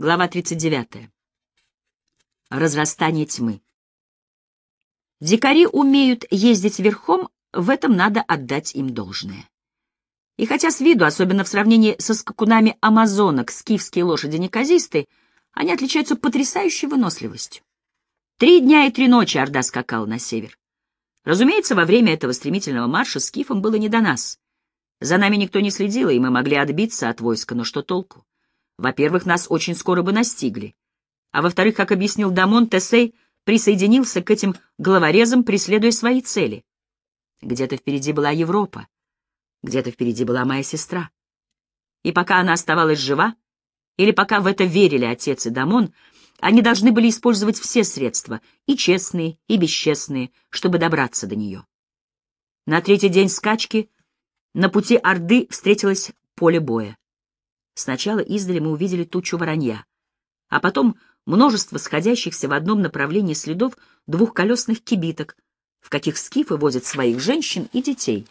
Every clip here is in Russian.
Глава 39. Разрастание тьмы. Дикари умеют ездить верхом, в этом надо отдать им должное. И хотя с виду, особенно в сравнении со скакунами амазонок, скифские лошади неказисты, они отличаются потрясающей выносливостью. Три дня и три ночи Орда скакала на север. Разумеется, во время этого стремительного марша скифам было не до нас. За нами никто не следил, и мы могли отбиться от войска, но что толку? Во-первых, нас очень скоро бы настигли. А во-вторых, как объяснил Дамон, Тесей присоединился к этим головорезам, преследуя свои цели. Где-то впереди была Европа, где-то впереди была моя сестра. И пока она оставалась жива, или пока в это верили отец и Дамон, они должны были использовать все средства, и честные, и бесчестные, чтобы добраться до нее. На третий день скачки на пути Орды встретилось поле боя. Сначала издали мы увидели тучу воронья, а потом множество сходящихся в одном направлении следов двухколесных кибиток, в каких скифы возят своих женщин и детей.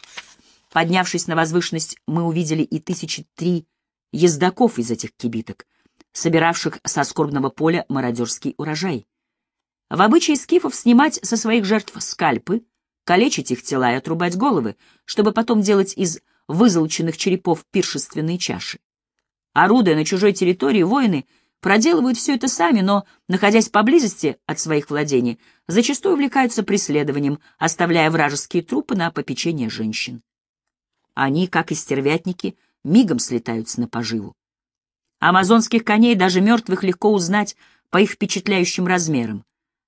Поднявшись на возвышенность, мы увидели и тысячи три ездаков из этих кибиток, собиравших со скорбного поля мародерский урожай. В обычае скифов снимать со своих жертв скальпы, калечить их тела и отрубать головы, чтобы потом делать из вызолоченных черепов пиршественные чаши. Орудуя на чужой территории, воины проделывают все это сами, но, находясь поблизости от своих владений, зачастую увлекаются преследованием, оставляя вражеские трупы на попечение женщин. Они, как и стервятники, мигом слетаются на поживу. Амазонских коней, даже мертвых, легко узнать по их впечатляющим размерам.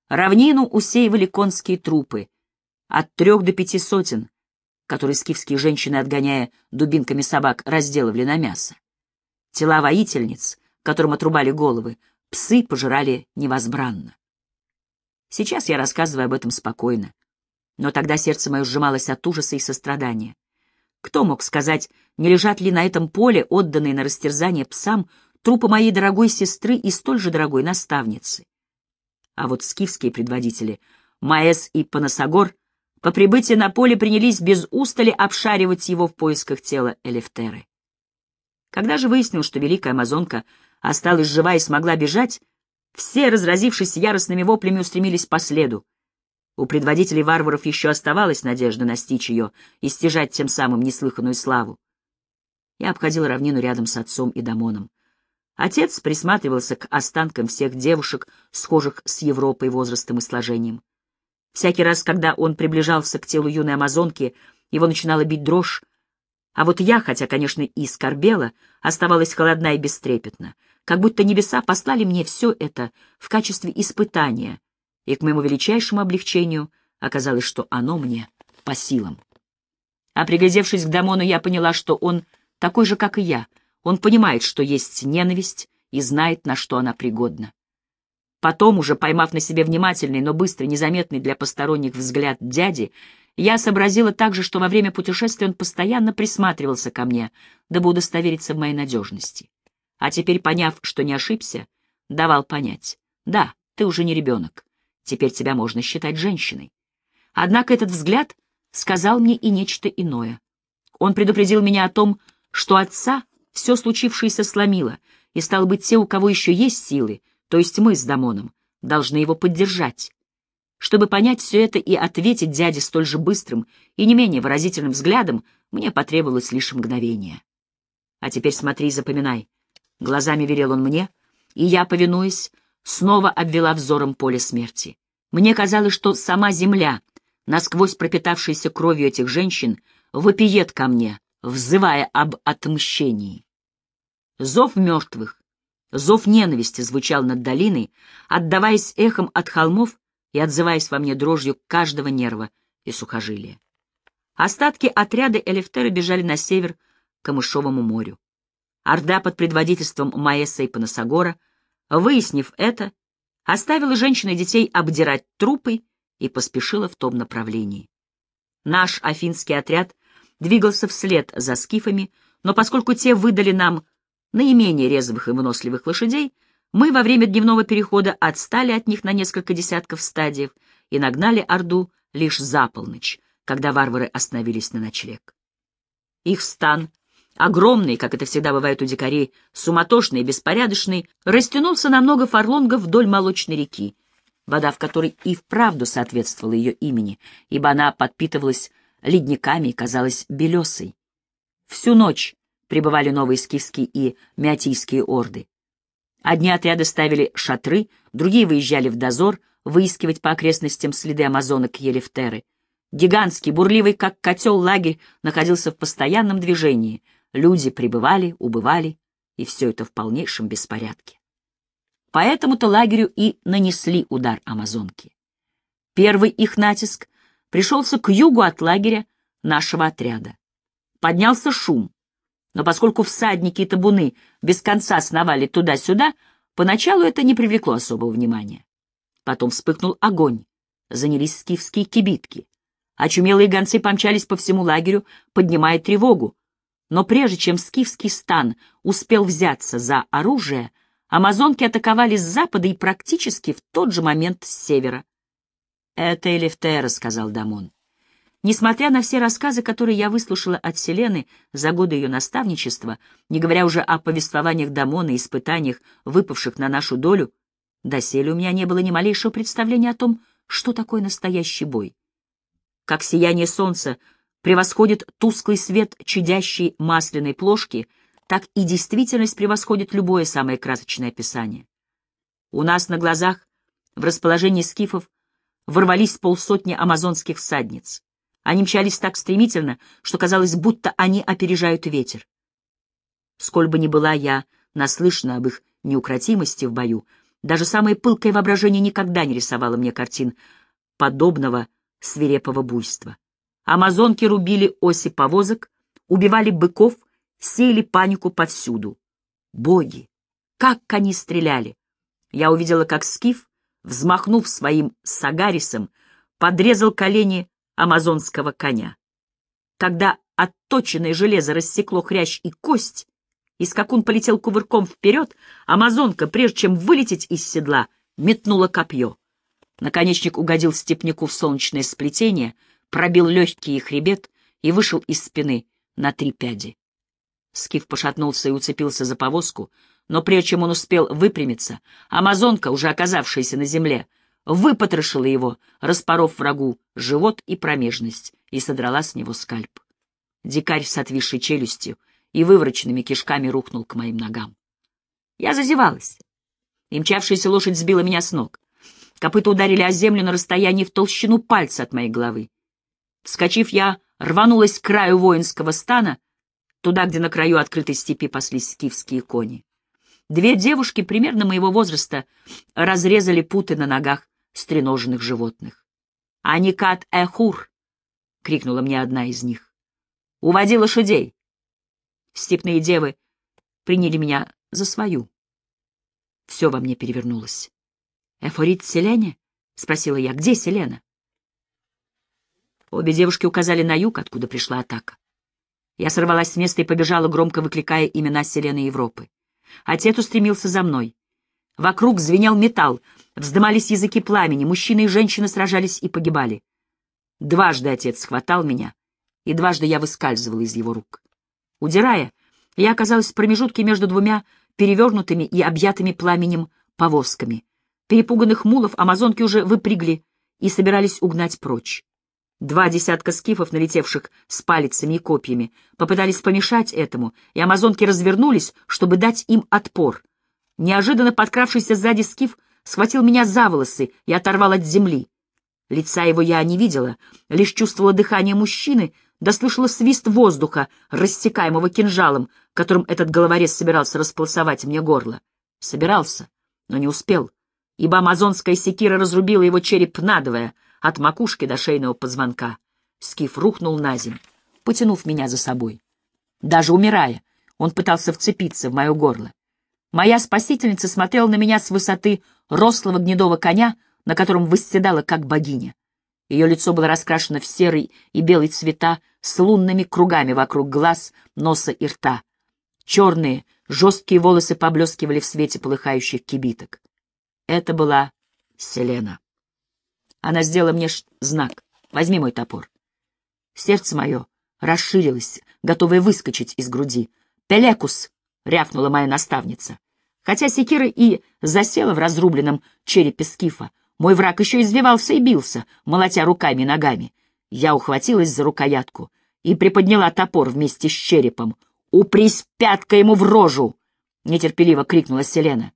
Равнину усеивали конские трупы, от трех до пяти сотен, которые скифские женщины, отгоняя дубинками собак, разделывали на мясо. Тела воительниц, которым отрубали головы, псы пожирали невозбранно. Сейчас я рассказываю об этом спокойно, но тогда сердце мое сжималось от ужаса и сострадания. Кто мог сказать, не лежат ли на этом поле, отданные на растерзание псам, трупы моей дорогой сестры и столь же дорогой наставницы? А вот скифские предводители, Маэс и Панасагор, по прибытии на поле принялись без устали обшаривать его в поисках тела Элефтеры. Когда же выяснил, что великая амазонка осталась жива и смогла бежать, все, разразившись яростными воплями, устремились по следу. У предводителей варваров еще оставалась надежда настичь ее и стяжать тем самым неслыханную славу. Я обходил равнину рядом с отцом и Дамоном. Отец присматривался к останкам всех девушек, схожих с Европой возрастом и сложением. Всякий раз, когда он приближался к телу юной амазонки, его начинала бить дрожь, а вот я, хотя, конечно, и скорбела, оставалась холодна и бестрепетна, как будто небеса послали мне все это в качестве испытания, и к моему величайшему облегчению оказалось, что оно мне по силам. А приглядевшись к Дамону, я поняла, что он такой же, как и я. Он понимает, что есть ненависть, и знает, на что она пригодна. Потом, уже поймав на себе внимательный, но быстро незаметный для посторонних взгляд дяди, я сообразила также, что во время путешествия он постоянно присматривался ко мне, дабы удостовериться в моей надежности. А теперь, поняв, что не ошибся, давал понять. Да, ты уже не ребенок. Теперь тебя можно считать женщиной. Однако этот взгляд сказал мне и нечто иное. Он предупредил меня о том, что отца все случившееся сломило, и, стало быть, те, у кого еще есть силы, то есть мы с Дамоном, должны его поддержать. Чтобы понять все это и ответить дяде столь же быстрым и не менее выразительным взглядом, мне потребовалось лишь мгновение. А теперь смотри и запоминай. Глазами верил он мне, и я, повинуясь, снова обвела взором поле смерти. Мне казалось, что сама земля, насквозь пропитавшаяся кровью этих женщин, вопиет ко мне, взывая об отмщении. Зов мертвых, зов ненависти звучал над долиной, отдаваясь эхом от холмов и отзываясь во мне дрожью каждого нерва и сухожилия. Остатки отряда Элефтера бежали на север к Камышовому морю. Орда под предводительством Маэса и Панасагора, выяснив это, оставила женщин и детей обдирать трупы и поспешила в том направлении. Наш афинский отряд двигался вслед за скифами, но поскольку те выдали нам наименее резвых и выносливых лошадей, мы во время дневного перехода отстали от них на несколько десятков стадиев и нагнали Орду лишь за полночь, когда варвары остановились на ночлег. Их стан огромный, как это всегда бывает у дикарей, суматошный и беспорядочный, растянулся на много фарлонгов вдоль молочной реки, вода в которой и вправду соответствовала ее имени, ибо она подпитывалась ледниками и казалась белесой. Всю ночь прибывали новые скифские и мятийские орды. Одни отряды ставили шатры, другие выезжали в дозор, выискивать по окрестностям следы амазонок Елефтеры. Гигантский, бурливый, как котел, лагерь находился в постоянном движении. Люди прибывали, убывали, и все это в полнейшем беспорядке. Поэтому-то лагерю и нанесли удар амазонки. Первый их натиск пришелся к югу от лагеря нашего отряда. Поднялся шум, но поскольку всадники и табуны без конца сновали туда-сюда, поначалу это не привлекло особого внимания. Потом вспыхнул огонь, занялись скифские кибитки. Очумелые гонцы помчались по всему лагерю, поднимая тревогу. Но прежде чем скифский стан успел взяться за оружие, амазонки атаковали с запада и практически в тот же момент с севера. «Это Элефтера», — сказал Дамон. Несмотря на все рассказы, которые я выслушала от Селены за годы ее наставничества, не говоря уже о повествованиях Дамона и испытаниях, выпавших на нашу долю, доселе у меня не было ни малейшего представления о том, что такое настоящий бой. Как сияние солнца превосходит тусклый свет чудящей масляной плошки, так и действительность превосходит любое самое красочное описание. У нас на глазах, в расположении скифов, ворвались полсотни амазонских всадниц. Они мчались так стремительно, что казалось, будто они опережают ветер. Сколь бы ни была я наслышана об их неукротимости в бою, даже самое пылкое воображение никогда не рисовало мне картин подобного свирепого буйства. Амазонки рубили оси повозок, убивали быков, сеяли панику повсюду. Боги! Как они стреляли! Я увидела, как Скиф, взмахнув своим сагарисом, подрезал колени амазонского коня. Когда отточенное железо рассекло хрящ и кость, и скакун полетел кувырком вперед, амазонка, прежде чем вылететь из седла, метнула копье. Наконечник угодил степняку в солнечное сплетение, пробил легкий хребет и вышел из спины на три пяди. Скиф пошатнулся и уцепился за повозку, но прежде чем он успел выпрямиться, амазонка, уже оказавшаяся на земле, выпотрошила его, распоров врагу живот и промежность, и содрала с него скальп. Дикарь с отвисшей челюстью и вывороченными кишками рухнул к моим ногам. Я зазевалась, и мчавшаяся лошадь сбила меня с ног. Копыта ударили о землю на расстоянии в толщину пальца от моей головы. Вскочив, я рванулась к краю воинского стана, туда, где на краю открытой степи паслись скифские кони. Две девушки примерно моего возраста разрезали путы на ногах стреноженных животных. «Аникат Эхур!» — крикнула мне одна из них. «Уводи лошадей!» Степные девы приняли меня за свою. Все во мне перевернулось. «Эфорит Селене?» — спросила я. «Где Селена?» Обе девушки указали на юг, откуда пришла атака. Я сорвалась с места и побежала, громко выкликая имена Селены Европы. Отец устремился за мной. Вокруг звенел металл, вздымались языки пламени, мужчины и женщины сражались и погибали. Дважды отец схватал меня, и дважды я выскальзывала из его рук. Удирая, я оказалась в промежутке между двумя перевернутыми и объятыми пламенем повозками. Перепуганных мулов амазонки уже выпрягли и собирались угнать прочь. Два десятка скифов, налетевших с палицами и копьями, попытались помешать этому, и амазонки развернулись, чтобы дать им отпор. Неожиданно подкравшийся сзади скиф схватил меня за волосы и оторвал от земли. Лица его я не видела, лишь чувствовала дыхание мужчины, да свист воздуха, рассекаемого кинжалом, которым этот головорез собирался располосовать мне горло. Собирался, но не успел, ибо амазонская секира разрубила его череп надвое, от макушки до шейного позвонка. Скиф рухнул на земь, потянув меня за собой. Даже умирая, он пытался вцепиться в мое горло. Моя спасительница смотрела на меня с высоты рослого гнедого коня, на котором восседала как богиня. Ее лицо было раскрашено в серый и белый цвета с лунными кругами вокруг глаз, носа и рта. Черные, жесткие волосы поблескивали в свете полыхающих кибиток. Это была Селена. Она сделала мне знак. «Возьми мой топор». Сердце мое расширилось, готовая выскочить из груди. «Пелекус!» — рявкнула моя наставница. Хотя секира и засела в разрубленном черепе скифа, мой враг еще извивался и бился, молотя руками и ногами. Я ухватилась за рукоятку и приподняла топор вместе с черепом. «Упрись пятка ему в рожу!» — нетерпеливо крикнула Селена.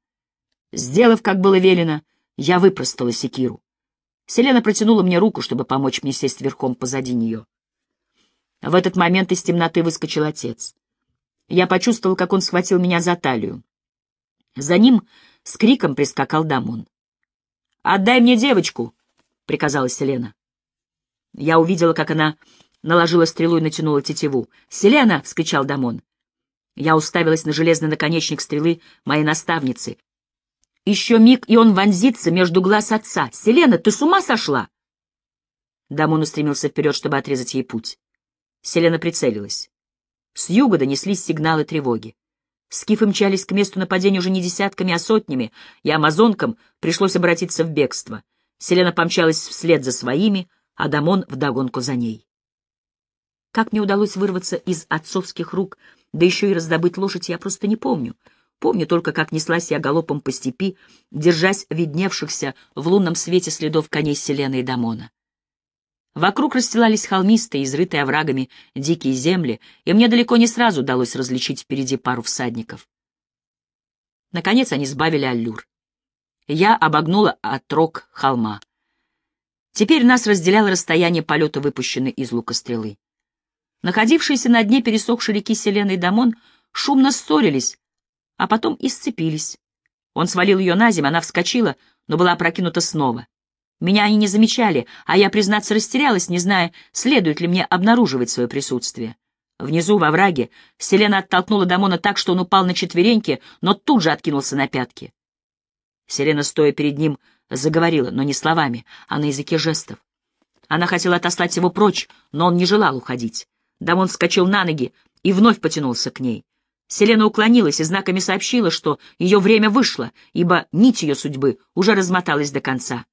Сделав, как было велено, я выпростала секиру. Селена протянула мне руку, чтобы помочь мне сесть верхом позади нее. В этот момент из темноты выскочил отец. Я почувствовал, как он схватил меня за талию. За ним с криком прискакал Дамон. «Отдай мне девочку!» — приказала Селена. Я увидела, как она наложила стрелу и натянула тетиву. «Селена!» — вскричал Дамон. Я уставилась на железный наконечник стрелы моей наставницы. Еще миг, и он вонзится между глаз отца. «Селена, ты с ума сошла?» Дамон устремился вперед, чтобы отрезать ей путь. Селена прицелилась. С юга донеслись сигналы тревоги. Скифы мчались к месту нападения уже не десятками, а сотнями, и амазонкам пришлось обратиться в бегство. Селена помчалась вслед за своими, а Дамон вдогонку за ней. Как мне удалось вырваться из отцовских рук, да еще и раздобыть лошадь, я просто не помню. Помню только, как неслась я галопом по степи, держась видневшихся в лунном свете следов коней Селены и Дамона. Вокруг расстилались холмистые, изрытые оврагами, дикие земли, и мне далеко не сразу удалось различить впереди пару всадников. Наконец они сбавили аллюр. Я обогнула отрог холма. Теперь нас разделяло расстояние полета, выпущенной из лука стрелы. Находившиеся на дне пересохшей реки Селена и Дамон шумно ссорились, а потом и сцепились. Он свалил ее на землю, она вскочила, но была опрокинута снова. Меня они не замечали, а я, признаться, растерялась, не зная, следует ли мне обнаруживать свое присутствие. Внизу, во враге, Селена оттолкнула Дамона так, что он упал на четвереньки, но тут же откинулся на пятки. Селена, стоя перед ним, заговорила, но не словами, а на языке жестов. Она хотела отослать его прочь, но он не желал уходить. Дамон вскочил на ноги и вновь потянулся к ней. Селена уклонилась и знаками сообщила, что ее время вышло, ибо нить ее судьбы уже размоталась до конца.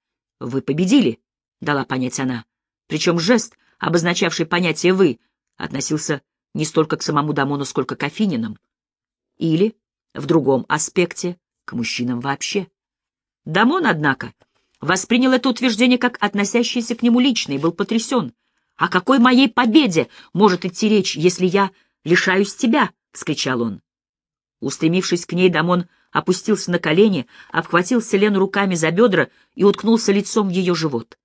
«Вы победили», — дала понять она. Причем жест, обозначавший понятие «вы», относился не столько к самому Дамону, сколько к Афининам. Или, в другом аспекте, к мужчинам вообще. Дамон, однако, воспринял это утверждение как относящееся к нему лично и был потрясен. «О какой моей победе может идти речь, если я лишаюсь тебя?» — вскричал он. Устремившись к ней, Дамон опустился на колени, обхватил Селену руками за бедра и уткнулся лицом в ее живот.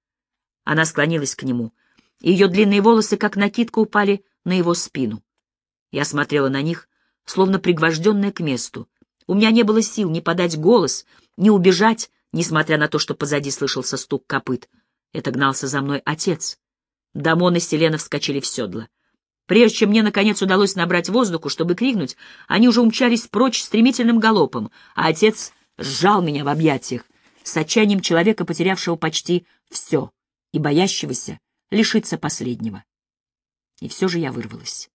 Она склонилась к нему, ее длинные волосы, как накидка, упали на его спину. Я смотрела на них, словно пригвожденная к месту. У меня не было сил ни подать голос, ни убежать, несмотря на то, что позади слышался стук копыт. Это гнался за мной отец. Дамон и Селена вскочили в седло. Прежде чем мне, наконец, удалось набрать воздуху, чтобы крикнуть, они уже умчались прочь стремительным галопом, а отец сжал меня в объятиях с отчаянием человека, потерявшего почти все и боящегося лишиться последнего. И все же я вырвалась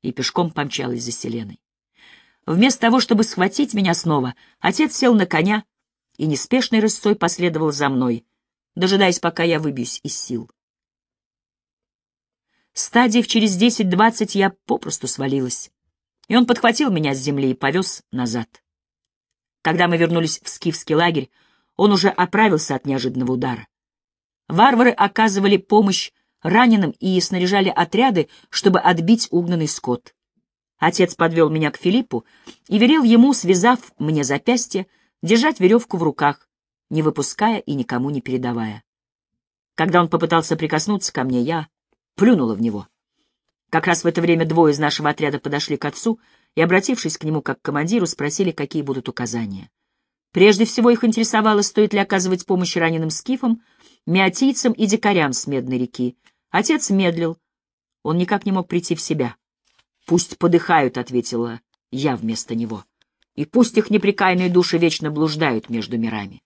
и пешком помчалась за Селеной. Вместо того, чтобы схватить меня снова, отец сел на коня и неспешной рысцой последовал за мной, дожидаясь, пока я выбьюсь из сил. Стадиев через десять-двадцать я попросту свалилась, и он подхватил меня с земли и повез назад. Когда мы вернулись в скифский лагерь, он уже оправился от неожиданного удара. Варвары оказывали помощь раненым и снаряжали отряды, чтобы отбить угнанный скот. Отец подвел меня к Филиппу и велел ему, связав мне запястье, держать веревку в руках, не выпуская и никому не передавая. Когда он попытался прикоснуться ко мне, я плюнула в него. Как раз в это время двое из нашего отряда подошли к отцу и, обратившись к нему как к командиру, спросили, какие будут указания. Прежде всего их интересовало, стоит ли оказывать помощь раненым скифам, миотийцам и дикарям с Медной реки. Отец медлил. Он никак не мог прийти в себя. «Пусть подыхают», — ответила я вместо него. «И пусть их непрекаянные души вечно блуждают между мирами».